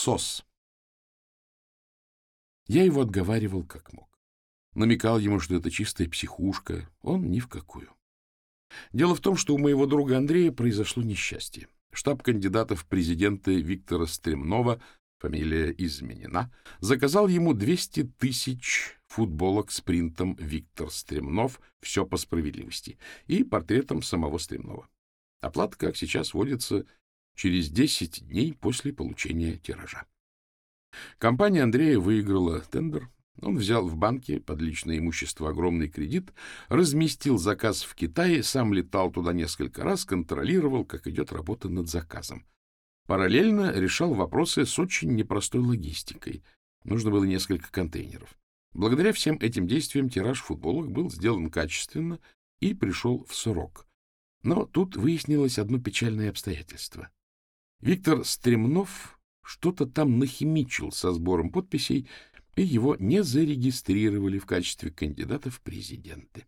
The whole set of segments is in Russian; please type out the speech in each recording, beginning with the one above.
СОС. Я его отговаривал как мог. Намекал ему, что это чистая психушка. Он ни в какую. Дело в том, что у моего друга Андрея произошло несчастье. Штаб кандидатов в президенты Виктора Стремнова, фамилия изменена, заказал ему 200 тысяч футболок с принтом «Виктор Стремнов. Все по справедливости» и портретом самого Стремнова. Оплата, как сейчас водится, через 10 дней после получения тиража. Компания Андрея выиграла тендер. Он взял в банке под личное имущество огромный кредит, разместил заказ в Китае, сам летал туда несколько раз, контролировал, как идет работа над заказом. Параллельно решал вопросы с очень непростой логистикой. Нужно было несколько контейнеров. Благодаря всем этим действиям тираж футболок был сделан качественно и пришел в срок. Но тут выяснилось одно печальное обстоятельство. Виктор Стремнов что-то там нахимичил со сбором подписей, и его не зарегистрировали в качестве кандидата в президенты.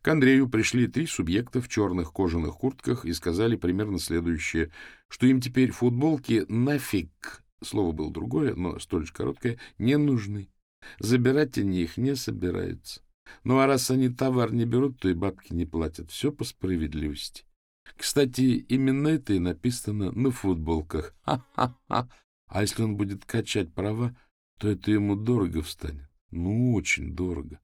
К Андрею пришли три субъекта в черных кожаных куртках и сказали примерно следующее, что им теперь футболки нафиг, слово было другое, но столь же короткое, не нужны. Забирать они их не собираются. Ну а раз они товар не берут, то и бабки не платят. Все по справедливости. Кстати, именно это и написано на футболках. Ха-ха-ха. А если он будет качать права, то это ему дорого встанет. Ну, очень дорого.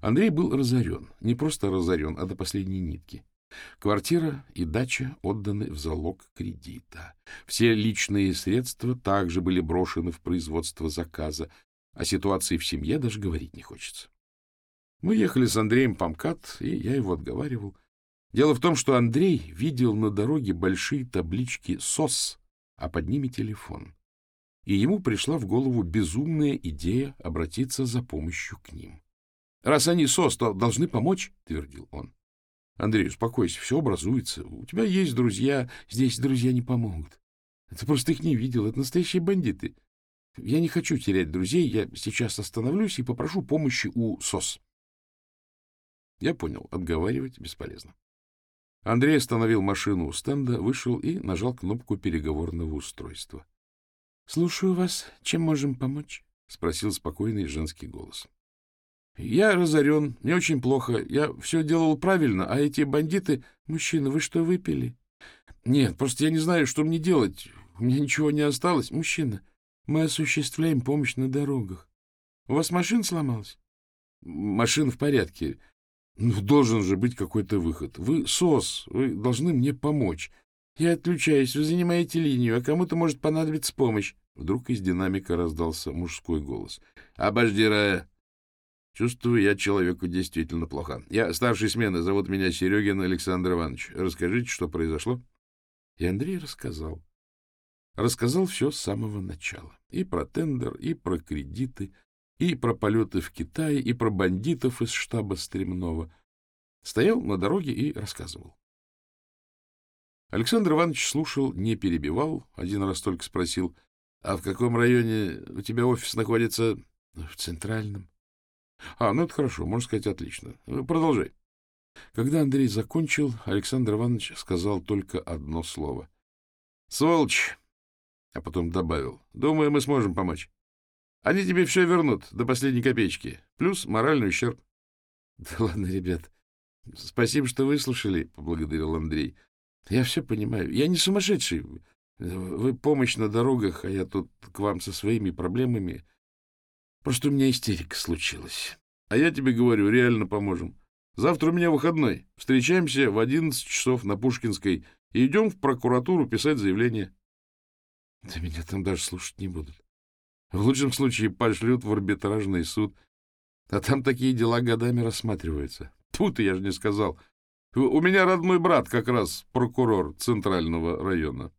Андрей был разорен. Не просто разорен, а до последней нитки. Квартира и дача отданы в залог кредита. Все личные средства также были брошены в производство заказа. О ситуации в семье даже говорить не хочется. Мы ехали с Андреем по МКАД, и я его отговаривал. Дело в том, что Андрей видел на дороге большие таблички «СОС», а под ними телефон. И ему пришла в голову безумная идея обратиться за помощью к ним. «Раз они СОС, то должны помочь», — твердил он. «Андрей, успокойся, все образуется. У тебя есть друзья, здесь друзья не помогут. Ты просто их не видел, это настоящие бандиты. Я не хочу терять друзей, я сейчас остановлюсь и попрошу помощи у СОС». Я понял, отговаривать бесполезно. Андрей остановил машину у стенда, вышел и нажал кнопку переговорного устройства. — Слушаю вас. Чем можем помочь? — спросил спокойный женский голос. — Я разорен, мне очень плохо. Я все делал правильно, а эти бандиты... Мужчина, вы что, выпили? — Нет, просто я не знаю, что мне делать. У меня ничего не осталось. Мужчина, мы осуществляем помощь на дорогах. У вас машина сломалась? — Машина в порядке. Ну, должен же быть какой-то выход. Вы СОС, вы должны мне помочь. Я отключаюсь, вы занимаете линию, а кому-то может понадобиться помощь. Вдруг из динамика раздался мужской голос. — Обожди, Рая. Чувствую, я человеку действительно плохо. Я старший смены, зовут меня Серегин Александр Иванович. Расскажите, что произошло? И Андрей рассказал. Рассказал все с самого начала. И про тендер, и про кредиты, и про полеты в Китай, и про бандитов из штаба Стремнова. Стоял на дороге и рассказывал. Александр Иванович слушал, не перебивал, один раз только спросил, «А в каком районе у тебя офис находится?» «В Центральном». «А, ну это хорошо, можно сказать, отлично. Продолжай». Когда Андрей закончил, Александр Иванович сказал только одно слово. «Сволочь!» А потом добавил. «Думаю, мы сможем помочь». Они тебе все вернут до последней копеечки. Плюс моральный ущерб. — Да ладно, ребят. Спасибо, что выслушали, — поблагодарил Андрей. — Я все понимаю. Я не сумасшедший. Вы помощь на дорогах, а я тут к вам со своими проблемами. Просто у меня истерика случилась. А я тебе говорю, реально поможем. Завтра у меня выходной. Встречаемся в одиннадцать часов на Пушкинской и идем в прокуратуру писать заявление. Да меня там даже слушать не будут. В лучшем случае пошлют в арбитражный суд. А там такие дела годами рассматриваются. Тут я же не сказал. У меня родной брат как раз прокурор Центрального района.